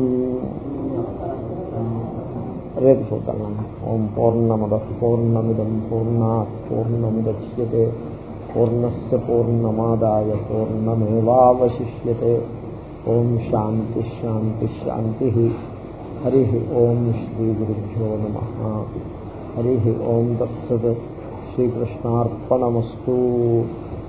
రేపు చూద్దాం ఓం పూర్ణమద పూర్ణమిదం పూర్ణా పూర్ణముద్యతే. పూర్ణస్ పూర్ణమాదాయ పూర్ణమేవాశిష్యతే ఓం శాంతి శాంతి శాంతి. హరి ఓం శ్రీ గురుభ్యో నమ హరి ఓం తత్సత్ శ్రీకృష్ణార్పణమస్తూ